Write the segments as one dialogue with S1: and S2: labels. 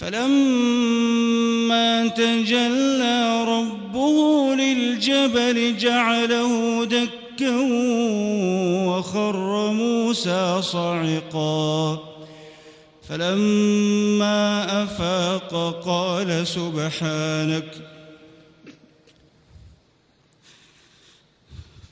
S1: فلما تجلى ربه للجبل جعله دكا وخر موسى صعقا. فلما أفاق قال سبحانك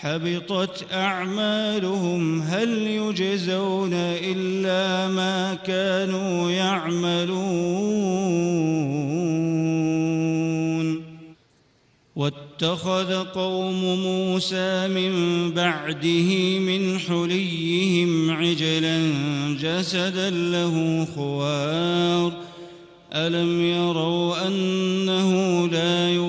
S1: حبطت أعمالهم هل يجزون إلا ما كانوا يعملون؟ واتخذ قوم موسى من بعده من حليهم عجلا جسدا له خوار. ألم يروا أنه لا يهديهم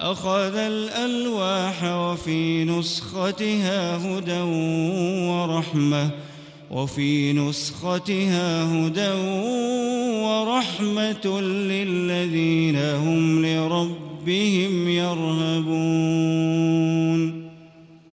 S1: أخذ الألواح وفي نسختها هدى ورحمة وفي نسختها هدى ورحمة للذين هم لربهم يرهبون.